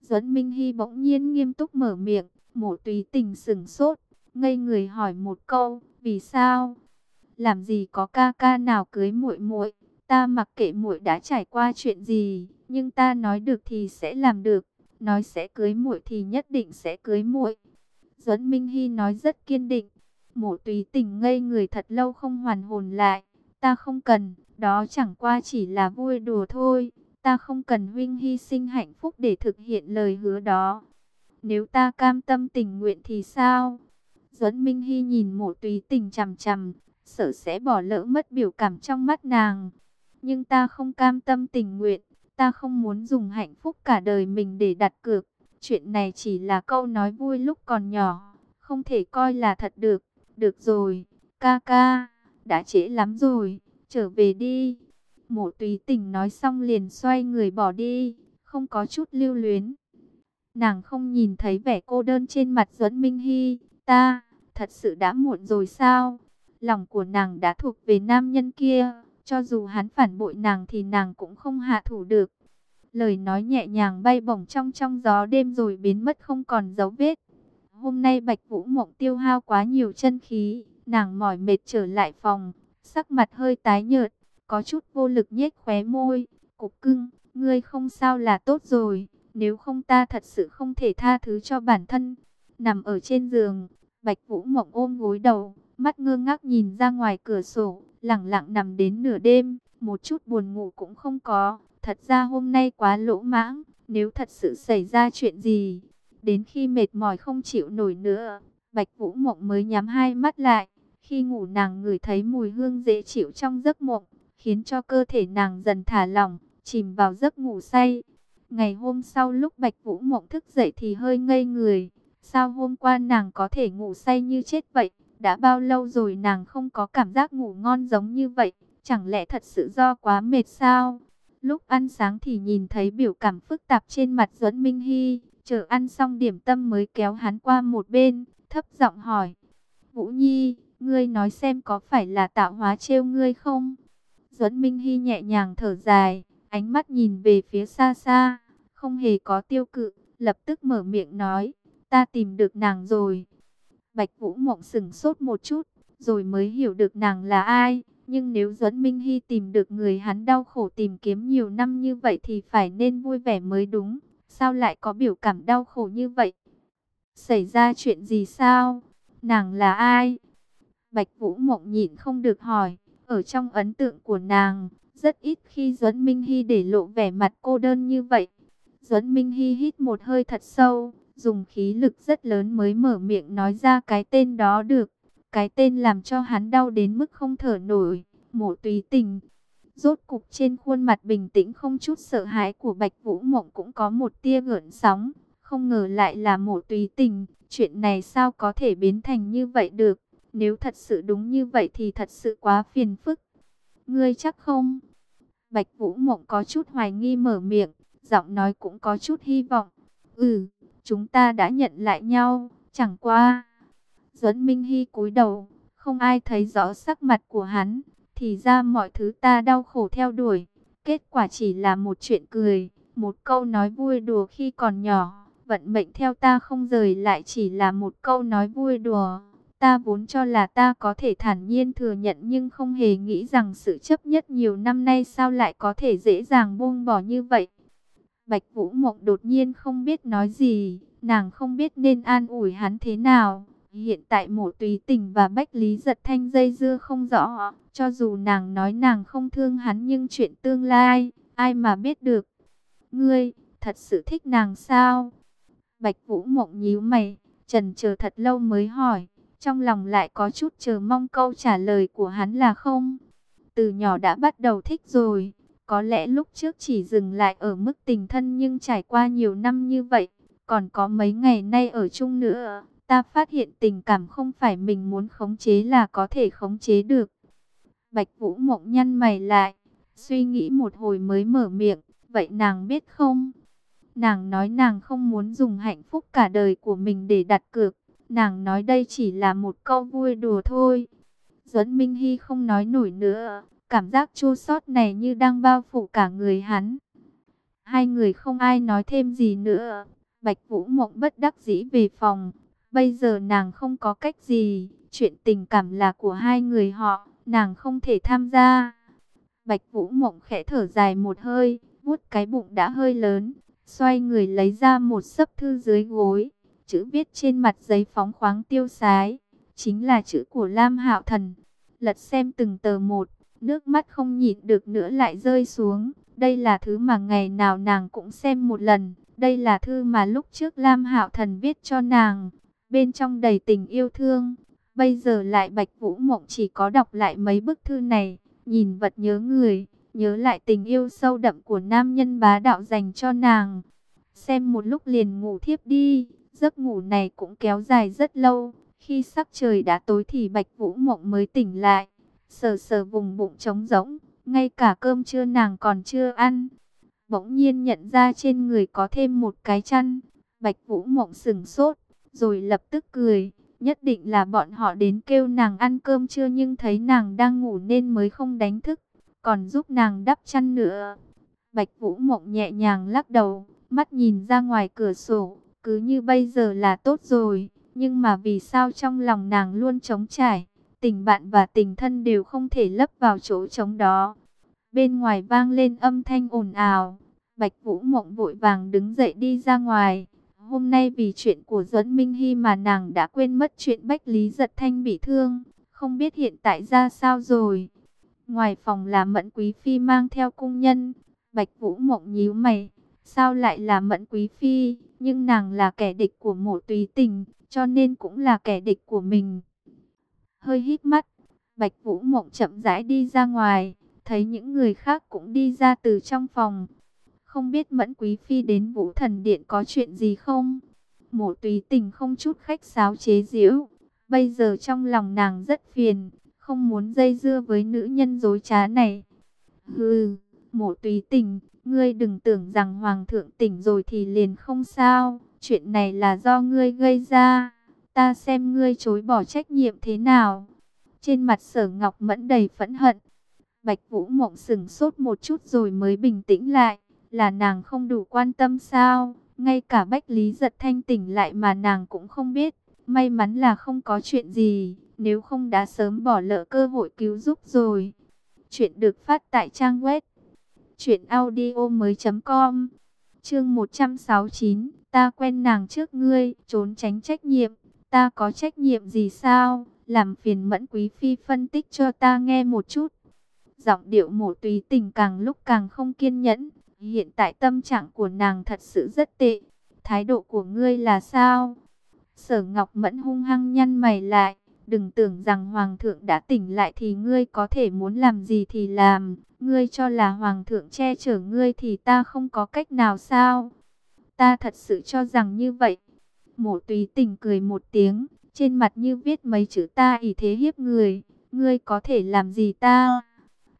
Duẫn Minh Hy bỗng nhiên nghiêm túc mở miệng, mổ Túy Tình sừng sốt, ngây người hỏi một câu, "Vì sao? Làm gì có ca ca nào cưới muội muội?" Ta mặc kệ muội đã trải qua chuyện gì, nhưng ta nói được thì sẽ làm được, nói sẽ cưới muội thì nhất định sẽ cưới muội. Duẫn Minh Hy nói rất kiên định. Mộ Túy Tình ngây người thật lâu không hoàn hồn lại. Ta không cần, đó chẳng qua chỉ là vui đùa thôi. Ta không cần huynh hy sinh hạnh phúc để thực hiện lời hứa đó. Nếu ta cam tâm tình nguyện thì sao? Duẫn Minh Hy nhìn Mộ Túy Tình chằm chằm, sợ sẽ bỏ lỡ mất biểu cảm trong mắt nàng. Nhưng ta không cam tâm tình nguyện, ta không muốn dùng hạnh phúc cả đời mình để đặt cược. Chuyện này chỉ là câu nói vui lúc còn nhỏ, không thể coi là thật được. Được rồi, ca ca, đã trễ lắm rồi, trở về đi. Mộ tùy tình nói xong liền xoay người bỏ đi, không có chút lưu luyến. Nàng không nhìn thấy vẻ cô đơn trên mặt Duẫn Minh Hy, ta, thật sự đã muộn rồi sao? Lòng của nàng đã thuộc về nam nhân kia, cho dù hắn phản bội nàng thì nàng cũng không hạ thủ được. Lời nói nhẹ nhàng bay bổng trong trong gió đêm rồi biến mất không còn dấu vết. Hôm nay Bạch Vũ Mộng tiêu hao quá nhiều chân khí, nàng mỏi mệt trở lại phòng, sắc mặt hơi tái nhợt, có chút vô lực nhếch khóe môi, "Cục cưng, ngươi không sao là tốt rồi, nếu không ta thật sự không thể tha thứ cho bản thân." Nằm ở trên giường, Bạch Vũ Mộng ôm gối đầu, mắt ngơ ngác nhìn ra ngoài cửa sổ, lặng lặng nằm đến nửa đêm, một chút buồn ngủ cũng không có. Thật ra hôm nay quá lỗ mãng, nếu thật sự xảy ra chuyện gì, đến khi mệt mỏi không chịu nổi nữa, Bạch Vũ Mộng mới nhắm hai mắt lại. Khi ngủ nàng ngửi thấy mùi hương dễ chịu trong giấc mộng, khiến cho cơ thể nàng dần thả lỏng, chìm vào giấc ngủ say. Ngày hôm sau lúc Bạch Vũ Mộng thức dậy thì hơi ngây người. Sao hôm qua nàng có thể ngủ say như chết vậy? Đã bao lâu rồi nàng không có cảm giác ngủ ngon giống như vậy? Chẳng lẽ thật sự do quá mệt sao? Lúc ăn sáng thì nhìn thấy biểu cảm phức tạp trên mặt Duẫn Minh Hy, chờ ăn xong điểm tâm mới kéo hắn qua một bên, thấp giọng hỏi. Vũ Nhi, ngươi nói xem có phải là tạo hóa trêu ngươi không? Duẫn Minh Hy nhẹ nhàng thở dài, ánh mắt nhìn về phía xa xa, không hề có tiêu cự, lập tức mở miệng nói, ta tìm được nàng rồi. Bạch Vũ Mộng sừng sốt một chút, rồi mới hiểu được nàng là ai. Nhưng nếu Duẫn Minh Hy tìm được người hắn đau khổ tìm kiếm nhiều năm như vậy thì phải nên vui vẻ mới đúng. Sao lại có biểu cảm đau khổ như vậy? Xảy ra chuyện gì sao? Nàng là ai? Bạch Vũ Mộng nhịn không được hỏi. Ở trong ấn tượng của nàng, rất ít khi Duẫn Minh Hy để lộ vẻ mặt cô đơn như vậy. Duẫn Minh Hy hít một hơi thật sâu, dùng khí lực rất lớn mới mở miệng nói ra cái tên đó được. Cái tên làm cho hắn đau đến mức không thở nổi, mổ tùy tình. Rốt cục trên khuôn mặt bình tĩnh không chút sợ hãi của Bạch Vũ Mộng cũng có một tia gợn sóng. Không ngờ lại là mổ tùy tình, chuyện này sao có thể biến thành như vậy được. Nếu thật sự đúng như vậy thì thật sự quá phiền phức. Ngươi chắc không? Bạch Vũ Mộng có chút hoài nghi mở miệng, giọng nói cũng có chút hy vọng. Ừ, chúng ta đã nhận lại nhau, chẳng qua Duẫn Minh Hy cúi đầu, không ai thấy rõ sắc mặt của hắn, thì ra mọi thứ ta đau khổ theo đuổi, kết quả chỉ là một chuyện cười, một câu nói vui đùa khi còn nhỏ, vận mệnh theo ta không rời lại chỉ là một câu nói vui đùa. Ta vốn cho là ta có thể thản nhiên thừa nhận nhưng không hề nghĩ rằng sự chấp nhất nhiều năm nay sao lại có thể dễ dàng buông bỏ như vậy. Bạch Vũ Mộng đột nhiên không biết nói gì, nàng không biết nên an ủi hắn thế nào. Hiện tại mổ tùy tình và Bách Lý giật thanh dây dưa không rõ. Cho dù nàng nói nàng không thương hắn nhưng chuyện tương lai, ai mà biết được. Ngươi, thật sự thích nàng sao? Bạch Vũ Mộng nhíu mày, trần chờ thật lâu mới hỏi, trong lòng lại có chút chờ mong câu trả lời của hắn là không. Từ nhỏ đã bắt đầu thích rồi, có lẽ lúc trước chỉ dừng lại ở mức tình thân nhưng trải qua nhiều năm như vậy, còn có mấy ngày nay ở chung nữa, ta phát hiện tình cảm không phải mình muốn khống chế là có thể khống chế được. Bạch Vũ Mộng nhăn mày lại, suy nghĩ một hồi mới mở miệng, vậy nàng biết không? Nàng nói nàng không muốn dùng hạnh phúc cả đời của mình để đặt cược, nàng nói đây chỉ là một câu vui đùa thôi. Duẫn Minh Hy không nói nổi nữa, cảm giác chua xót này như đang bao phủ cả người hắn. Hai người không ai nói thêm gì nữa, Bạch Vũ Mộng bất đắc dĩ về phòng, bây giờ nàng không có cách gì, chuyện tình cảm là của hai người họ, nàng không thể tham gia. Bạch Vũ Mộng khẽ thở dài một hơi, vuốt cái bụng đã hơi lớn, xoay người lấy ra một sấp thư dưới gối, chữ viết trên mặt giấy phóng khoáng tiêu sái, chính là chữ của Lam Hạo Thần. Lật xem từng tờ một, nước mắt không nhịn được nữa lại rơi xuống. Đây là thứ mà ngày nào nàng cũng xem một lần. Đây là thư mà lúc trước Lam Hạo Thần viết cho nàng. Bên trong đầy tình yêu thương. Bây giờ lại Bạch Vũ Mộng chỉ có đọc lại mấy bức thư này. Nhìn vật nhớ người. Nhớ lại tình yêu sâu đậm của nam nhân bá đạo dành cho nàng. Xem một lúc liền ngủ thiếp đi. Giấc ngủ này cũng kéo dài rất lâu. Khi sắc trời đã tối thì Bạch Vũ Mộng mới tỉnh lại. Sờ sờ vùng bụng trống rỗng. Ngay cả cơm trưa nàng còn chưa ăn. Bỗng nhiên nhận ra trên người có thêm một cái chăn. Bạch Vũ Mộng sừng sốt. Rồi lập tức cười. Nhất định là bọn họ đến kêu nàng ăn cơm trưa nhưng thấy nàng đang ngủ nên mới không đánh thức. Còn giúp nàng đắp chăn nữa. Bạch Vũ Mộng nhẹ nhàng lắc đầu. Mắt nhìn ra ngoài cửa sổ. Cứ như bây giờ là tốt rồi. Nhưng mà vì sao trong lòng nàng luôn trống trải. Tình bạn và tình thân đều không thể lấp vào chỗ trống đó. Bên ngoài vang lên âm thanh ồn ào. Bạch Vũ Mộng vội vàng đứng dậy đi ra ngoài. Hôm nay vì chuyện của Duẫn Minh Hy mà nàng đã quên mất chuyện Bách Lý Giật Thanh bị thương. Không biết hiện tại ra sao rồi. Ngoài phòng là Mẫn Quý Phi mang theo cung nhân. Bạch Vũ Mộng nhíu mày. Sao lại là Mẫn Quý Phi? Nhưng nàng là kẻ địch của mộ tùy tình. Cho nên cũng là kẻ địch của mình. Hơi hít mắt. Bạch Vũ Mộng chậm rãi đi ra ngoài. Thấy những người khác cũng đi ra từ trong phòng. Không biết Mẫn Quý Phi đến Vũ Thần Điện có chuyện gì không? Mộ tùy tình không chút khách sáo chế giễu. Bây giờ trong lòng nàng rất phiền. Không muốn dây dưa với nữ nhân dối trá này. Hừ, mộ tùy tình, ngươi đừng tưởng rằng Hoàng thượng tỉnh rồi thì liền không sao. Chuyện này là do ngươi gây ra. Ta xem ngươi chối bỏ trách nhiệm thế nào. Trên mặt sở ngọc mẫn đầy phẫn hận. Bạch Vũ Mộng sừng sốt một chút rồi mới bình tĩnh lại. Là nàng không đủ quan tâm sao? Ngay cả Bách Lý giật thanh tỉnh lại mà nàng cũng không biết. May mắn là không có chuyện gì. Nếu không đã sớm bỏ lỡ cơ hội cứu giúp rồi. Chuyện được phát tại trang web. Chuyện audio mới com. Chương 169. Ta quen nàng trước ngươi. Trốn tránh trách nhiệm. Ta có trách nhiệm gì sao? Làm phiền mẫn quý phi phân tích cho ta nghe một chút. Giọng điệu mổ tùy tình càng lúc càng không kiên nhẫn. Hiện tại tâm trạng của nàng thật sự rất tệ. Thái độ của ngươi là sao? Sở Ngọc Mẫn hung hăng nhăn mày lại. Đừng tưởng rằng Hoàng thượng đã tỉnh lại thì ngươi có thể muốn làm gì thì làm. Ngươi cho là Hoàng thượng che chở ngươi thì ta không có cách nào sao? Ta thật sự cho rằng như vậy. Mộ tùy tình cười một tiếng, trên mặt như viết mấy chữ ta ý thế hiếp người, ngươi có thể làm gì ta?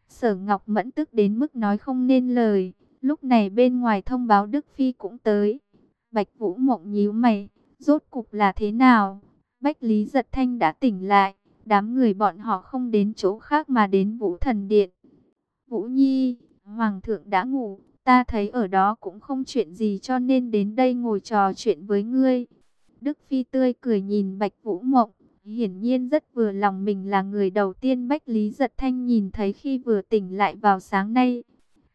Sở Ngọc Mẫn tức đến mức nói không nên lời, lúc này bên ngoài thông báo Đức Phi cũng tới. Bạch Vũ Mộng nhíu mày, rốt cục là thế nào? Bách Lý Giật Thanh đã tỉnh lại, đám người bọn họ không đến chỗ khác mà đến Vũ Thần Điện. Vũ Nhi, Hoàng thượng đã ngủ, ta thấy ở đó cũng không chuyện gì cho nên đến đây ngồi trò chuyện với ngươi. Đức Phi tươi cười nhìn Bạch Vũ Mộng, hiển nhiên rất vừa lòng mình là người đầu tiên Bách Lý Giật Thanh nhìn thấy khi vừa tỉnh lại vào sáng nay.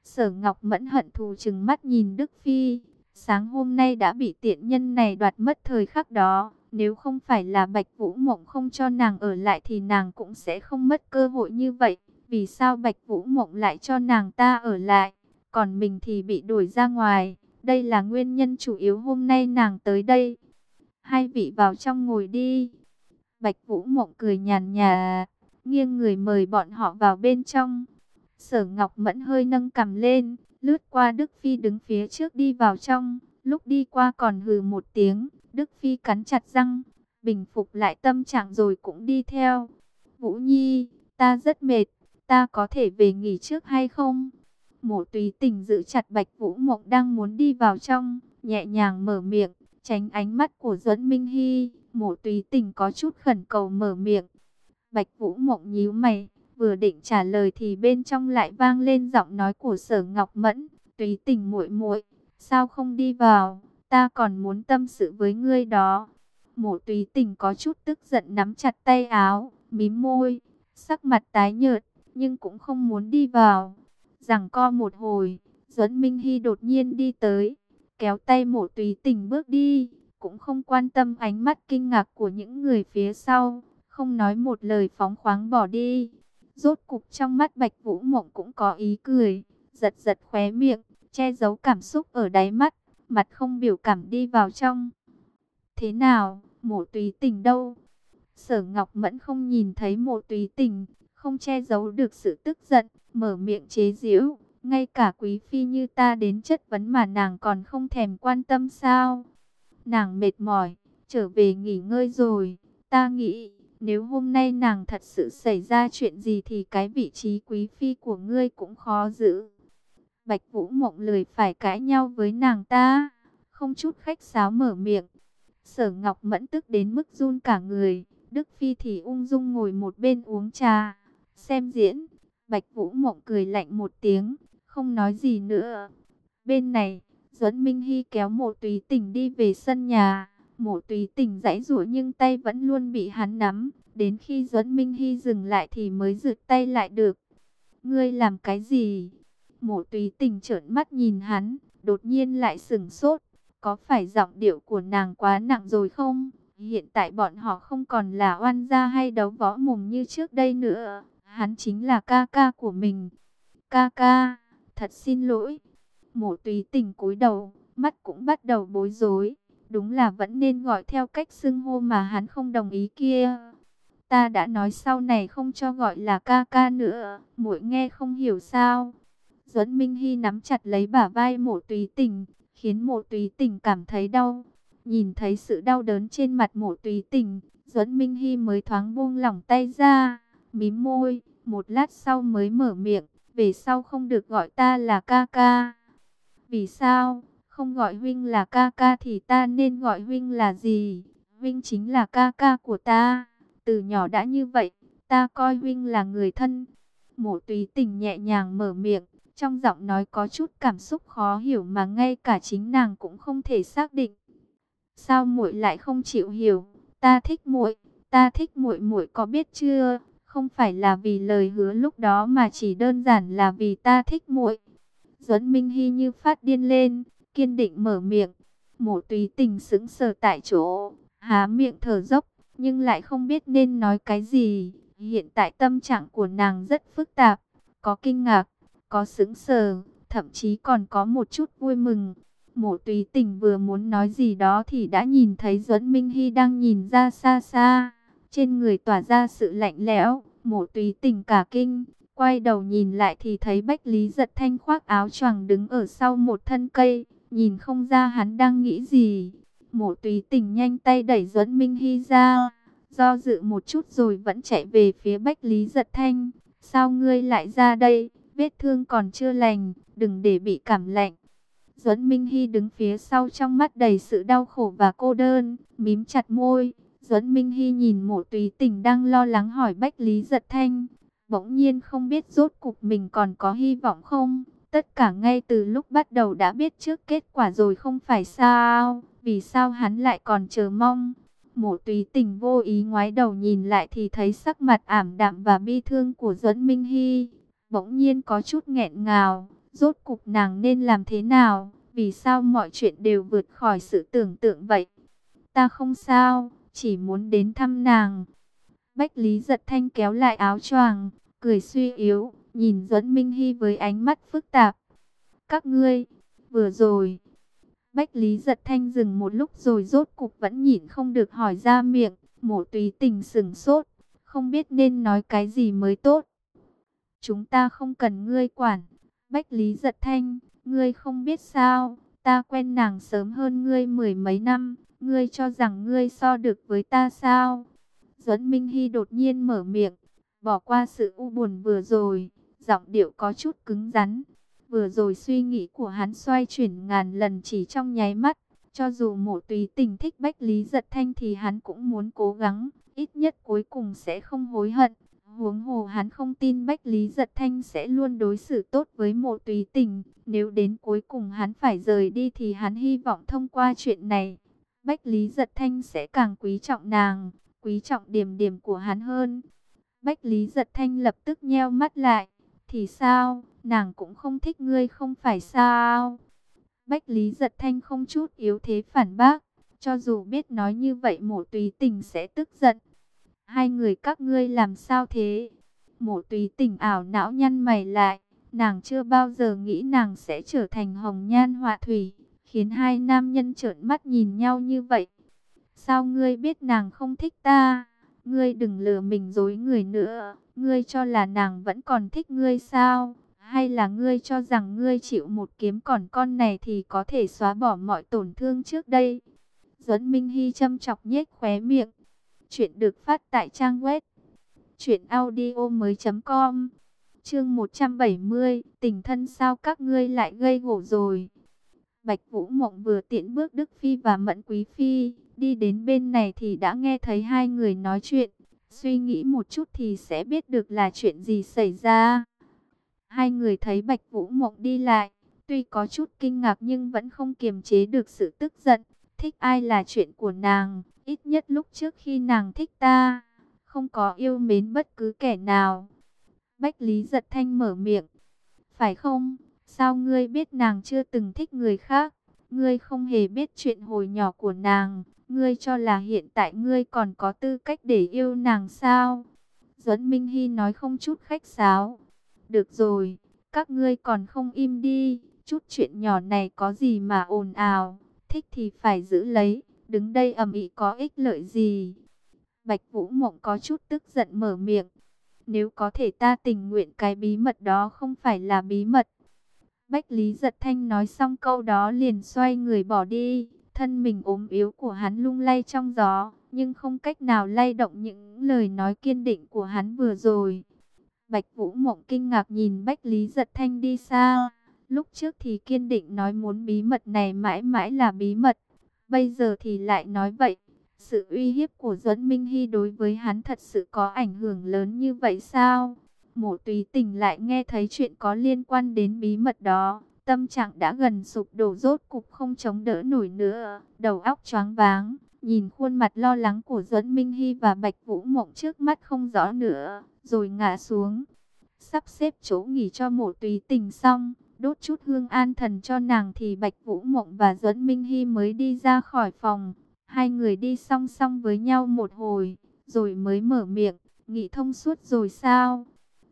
Sở Ngọc Mẫn hận thù chừng mắt nhìn Đức Phi, sáng hôm nay đã bị tiện nhân này đoạt mất thời khắc đó. Nếu không phải là Bạch Vũ Mộng không cho nàng ở lại thì nàng cũng sẽ không mất cơ hội như vậy. Vì sao Bạch Vũ Mộng lại cho nàng ta ở lại, còn mình thì bị đuổi ra ngoài? Đây là nguyên nhân chủ yếu hôm nay nàng tới đây. Hai vị vào trong ngồi đi. Bạch Vũ Mộng cười nhàn nhạt, nghiêng người mời bọn họ vào bên trong. Sở Ngọc Mẫn hơi nâng cằm lên, lướt qua Đức Phi đứng phía trước đi vào trong. Lúc đi qua còn hừ một tiếng, Đức Phi cắn chặt răng, bình phục lại tâm trạng rồi cũng đi theo. Vũ Nhi, ta rất mệt, ta có thể về nghỉ trước hay không? Mộ tùy tình giữ chặt Bạch Vũ Mộng đang muốn đi vào trong, nhẹ nhàng mở miệng, tránh ánh mắt của Duẫn Minh Hy. Mộ tùy tình có chút khẩn cầu mở miệng. Bạch Vũ Mộng nhíu mày, vừa định trả lời thì bên trong lại vang lên giọng nói của Sở Ngọc Mẫn, "Tùy tình muội muội, sao không đi vào, ta còn muốn tâm sự với ngươi đó." Mộ Tùy tình có chút tức giận nắm chặt tay áo, mím môi, sắc mặt tái nhợt, nhưng cũng không muốn đi vào. Rằng co một hồi, Duẫn Minh Hy đột nhiên đi tới, kéo tay Mộ Tùy tình bước đi, cũng không quan tâm ánh mắt kinh ngạc của những người phía sau, không nói một lời phóng khoáng bỏ đi. Rốt cục trong mắt Bạch Vũ Mộng cũng có ý cười, giật giật khóe miệng, che giấu cảm xúc ở đáy mắt, mặt không biểu cảm đi vào trong. Thế nào, mộ tùy tình đâu? Sở Ngọc Mẫn không nhìn thấy mộ tùy tình, không che giấu được sự tức giận, mở miệng chế giễu. Ngay cả quý phi như ta đến chất vấn mà nàng còn không thèm quan tâm sao? Nàng mệt mỏi, trở về nghỉ ngơi rồi. Ta nghĩ, nếu hôm nay nàng thật sự xảy ra chuyện gì thì cái vị trí quý phi của ngươi cũng khó giữ. Bạch Vũ Mộng lười phải cãi nhau với nàng ta, không chút khách sáo mở miệng. Sở Ngọc Mẫn tức đến mức run cả người, Đức Phi thì ung dung ngồi một bên uống trà, xem diễn. Bạch Vũ Mộng cười lạnh một tiếng, không nói gì nữa. Bên này, Duẫn Minh Hy kéo mộ tùy tình đi về sân nhà. Mộ tùy Tình giãy giụa nhưng tay vẫn luôn bị hắn nắm. Đến khi Duẫn Minh Hy dừng lại thì mới rượt tay lại được. Ngươi làm cái gì? Mộ tùy Tình trợn mắt nhìn hắn, đột nhiên lại sừng sốt. Có phải giọng điệu của nàng quá nặng rồi không? Hiện tại bọn họ không còn là oan gia hay đấu võ mồm như trước đây nữa. Hắn chính là ca ca của mình. Ca ca, thật xin lỗi. Mộ tùy tình cúi đầu, mắt cũng bắt đầu bối rối. Đúng là vẫn nên gọi theo cách xưng hô mà hắn không đồng ý kia. Ta đã nói sau này không cho gọi là ca ca nữa, muội nghe không hiểu sao. Duẫn Minh Hy nắm chặt lấy bả vai mộ tùy tình, khiến mộ tùy tình cảm thấy đau. Nhìn thấy sự đau đớn trên mặt mộ tùy tình, Duẫn Minh Hy mới thoáng buông lỏng tay ra, mím môi, một lát sau mới mở miệng, về sau không được gọi ta là ca ca. Vì sao, không gọi huynh là ca ca thì ta nên gọi huynh là gì? Huynh chính là ca ca của ta, từ nhỏ đã như vậy, ta coi huynh là người thân. Mộ tùy tình nhẹ nhàng mở miệng, trong giọng nói có chút cảm xúc khó hiểu mà ngay cả chính nàng cũng không thể xác định. Sao muội lại không chịu hiểu? Ta thích muội, ta thích muội muội có biết chưa? Không phải là vì lời hứa lúc đó mà chỉ đơn giản là vì ta thích muội. Duẫn Minh Hy như phát điên lên, kiên định mở miệng. Mộ Tùy Tình sững sờ tại chỗ, há miệng thở dốc, nhưng lại không biết nên nói cái gì. Hiện tại tâm trạng của nàng rất phức tạp, có kinh ngạc, có sững sờ, thậm chí còn có một chút vui mừng. Mộ tùy tình vừa muốn nói gì đó thì đã nhìn thấy Duẫn Minh Hy đang nhìn ra xa xa. Trên người tỏa ra sự lạnh lẽo, mộ tùy tình cả kinh. Quay đầu nhìn lại thì thấy Bách Lý giật thanh khoác áo choàng đứng ở sau một thân cây. Nhìn không ra hắn đang nghĩ gì. Mộ tùy tình nhanh tay đẩy Duẫn Minh Hy ra. Do dự một chút rồi vẫn chạy về phía Bách Lý giật thanh. Sao ngươi lại ra đây? Vết thương còn chưa lành, đừng để bị cảm lạnh. Duẫn Minh Hy đứng phía sau trong mắt đầy sự đau khổ và cô đơn, mím chặt môi. Duẫn Minh Hy nhìn mộ tùy tình đang lo lắng hỏi Bách Lý Giật Thanh. Bỗng nhiên không biết rốt cục mình còn có hy vọng không? Tất cả ngay từ lúc bắt đầu đã biết trước kết quả rồi không phải sao? Vì sao hắn lại còn chờ mong? Mộ tùy tình vô ý ngoái đầu nhìn lại thì thấy sắc mặt ảm đạm và bi thương của Duẫn Minh Hy. Bỗng nhiên có chút nghẹn ngào. Rốt cục nàng nên làm thế nào? Vì sao mọi chuyện đều vượt khỏi sự tưởng tượng vậy? Ta không sao, chỉ muốn đến thăm nàng. Bách Lý giật thanh kéo lại áo choàng, cười suy yếu, nhìn Duẫn Minh Hy với ánh mắt phức tạp. Các ngươi, vừa rồi, Bách Lý giật thanh dừng một lúc rồi rốt cục vẫn nhịn không được hỏi ra miệng. mổ tùy tình sừng sốt, không biết nên nói cái gì mới tốt. Chúng ta không cần ngươi quản. Bách Lý giật thanh, ngươi không biết sao, ta quen nàng sớm hơn ngươi mười mấy năm, ngươi cho rằng ngươi so được với ta sao? Duẫn Minh Hy đột nhiên mở miệng, bỏ qua sự u buồn vừa rồi, giọng điệu có chút cứng rắn. Vừa rồi suy nghĩ của hắn xoay chuyển ngàn lần chỉ trong nháy mắt, cho dù mộ tùy tình thích Bách Lý Giật Thanh thì hắn cũng muốn cố gắng, ít nhất cuối cùng sẽ không hối hận. Huống hồ hắn không tin Bách Lý Giật Thanh sẽ luôn đối xử tốt với mộ tùy tình. Nếu đến cuối cùng hắn phải rời đi thì hắn hy vọng thông qua chuyện này, Bách Lý Giật Thanh sẽ càng quý trọng nàng, quý trọng điểm điểm của hắn hơn. Bách Lý Giật Thanh lập tức nheo mắt lại. Thì sao, nàng cũng không thích ngươi không phải sao? Bách Lý Giật Thanh không chút yếu thế phản bác. Cho dù biết nói như vậy mổ tùy tình sẽ tức giận. Hai người, các ngươi làm sao thế? Mộ tùy tình ảo não nhăn mày lại. Nàng chưa bao giờ nghĩ nàng sẽ trở thành hồng nhan họa thủy. Khiến hai nam nhân trợn mắt nhìn nhau như vậy. Sao ngươi biết nàng không thích ta? Ngươi đừng lừa mình dối người nữa. Ngươi cho là nàng vẫn còn thích ngươi sao? Hay là ngươi cho rằng ngươi chịu một kiếm còn con này thì có thể xóa bỏ mọi tổn thương trước đây? Duẫn Minh Hy châm chọc nhếch khóe miệng. Chuyện được phát tại trang web truyệnaudiomoi.com. Chương 170, tình thân sao các ngươi lại gây gổ rồi? Bạch Vũ Mộng vừa tiện bước Đức Phi và Mẫn Quý Phi, đi đến bên này thì đã nghe thấy hai người nói chuyện. Suy nghĩ một chút thì sẽ biết được là chuyện gì xảy ra. Hai người thấy Bạch Vũ Mộng đi lại, tuy có chút kinh ngạc nhưng vẫn không kiềm chế được sự tức giận. Thích ai là chuyện của nàng, ít nhất lúc trước khi nàng thích ta, không có yêu mến bất cứ kẻ nào. Bách Lý giật thanh mở miệng, phải không? Sao ngươi biết nàng chưa từng thích người khác? Ngươi không hề biết chuyện hồi nhỏ của nàng. Ngươi cho là hiện tại ngươi còn có tư cách để yêu nàng sao? Duẫn Minh Hy nói không chút khách sáo. Được rồi, các ngươi còn không im đi. Chút chuyện nhỏ này có gì mà ồn ào. Thích thì phải giữ lấy. Đứng đây ầm ĩ có ích lợi gì? Bạch Vũ Mộng có chút tức giận mở miệng. Nếu có thể ta tình nguyện cái bí mật đó không phải là bí mật. Bách Lý Giật Thanh nói xong câu đó liền xoay người bỏ đi. Thân mình ốm yếu của hắn lung lay trong gió, nhưng không cách nào lay động những lời nói kiên định của hắn vừa rồi. Bạch Vũ Mộng kinh ngạc nhìn Bách Lý Giật Thanh đi xa. Lúc trước thì kiên định nói muốn bí mật này mãi mãi là bí mật. Bây giờ thì lại nói vậy. Sự uy hiếp của Duẫn Minh Hy đối với hắn thật sự có ảnh hưởng lớn như vậy sao? Mộ tùy tình lại nghe thấy chuyện có liên quan đến bí mật đó. Tâm trạng đã gần sụp đổ rốt cục không chống đỡ nổi nữa. Đầu óc choáng váng, nhìn khuôn mặt lo lắng của Duẫn Minh Hy và Bạch Vũ Mộng trước mắt không rõ nữa, rồi ngã xuống. Sắp xếp chỗ nghỉ cho mộ tùy tình xong, đốt chút hương an thần cho nàng thì Bạch Vũ Mộng và Duẫn Minh Hy mới đi ra khỏi phòng. Hai người đi song song với nhau một hồi, rồi mới mở miệng, nghĩ thông suốt rồi sao?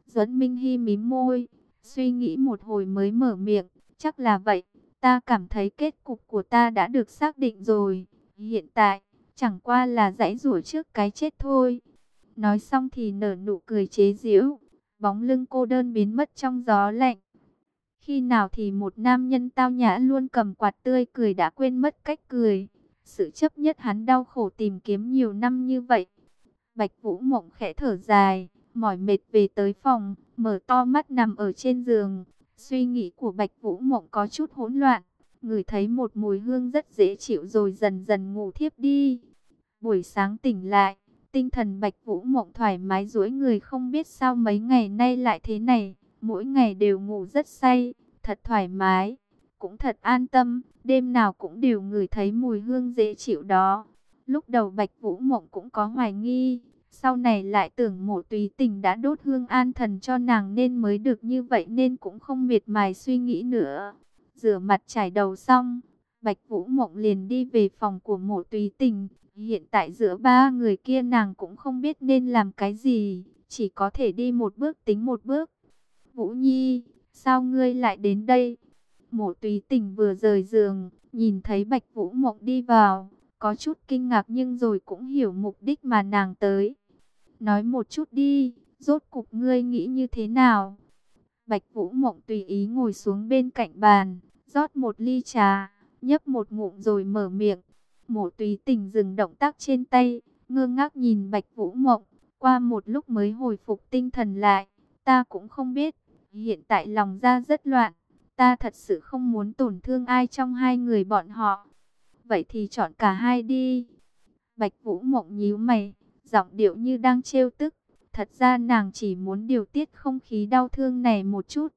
Duẫn Minh Hy mím môi, suy nghĩ một hồi mới mở miệng, chắc là vậy. Ta cảm thấy kết cục của ta đã được xác định rồi. Hiện tại, chẳng qua là dãy rủa trước cái chết thôi. Nói xong thì nở nụ cười chế giễu, bóng lưng cô đơn biến mất trong gió lạnh. Khi nào thì một nam nhân tao nhã luôn cầm quạt tươi cười đã quên mất cách cười. Sự chấp nhất hắn đau khổ tìm kiếm nhiều năm như vậy. Bạch Vũ Mộng khẽ thở dài, mỏi mệt về tới phòng, mở to mắt nằm ở trên giường. Suy nghĩ của Bạch Vũ Mộng có chút hỗn loạn, ngửi thấy một mùi hương rất dễ chịu rồi dần dần ngủ thiếp đi. Buổi sáng tỉnh lại, tinh thần Bạch Vũ Mộng thoải mái duỗi người không biết sao mấy ngày nay lại thế này, mỗi ngày đều ngủ rất say, thật thoải mái, cũng thật an tâm, đêm nào cũng đều ngửi thấy mùi hương dễ chịu đó. Lúc đầu Bạch Vũ Mộng cũng có hoài nghi, sau này lại tưởng mộ tùy tình đã đốt hương an thần cho nàng nên mới được như vậy nên cũng không miệt mài suy nghĩ nữa. Rửa mặt trải đầu xong, Bạch Vũ Mộng liền đi về phòng của mộ tùy tình. Hiện tại giữa ba người kia nàng cũng không biết nên làm cái gì, chỉ có thể đi một bước tính một bước. Vũ Nhi, sao ngươi lại đến đây? Mộ tùy tình vừa rời giường, Nhìn thấy Bạch Vũ Mộng đi vào, có chút kinh ngạc nhưng rồi cũng hiểu mục đích mà nàng tới. Nói một chút đi, rốt cục ngươi nghĩ như thế nào? Bạch Vũ Mộng tùy ý ngồi xuống bên cạnh bàn, rót một ly trà, nhấp một ngụm rồi mở miệng. Mộ tùy tình dừng động tác trên tay, ngơ ngác nhìn Bạch Vũ Mộng, qua một lúc mới hồi phục tinh thần lại. Ta cũng không biết, hiện tại lòng ra rất loạn, ta thật sự không muốn tổn thương ai trong hai người bọn họ. Vậy thì chọn cả hai đi. Bạch Vũ Mộng nhíu mày, giọng điệu như đang trêu tức. Thật ra nàng chỉ muốn điều tiết không khí đau thương này một chút.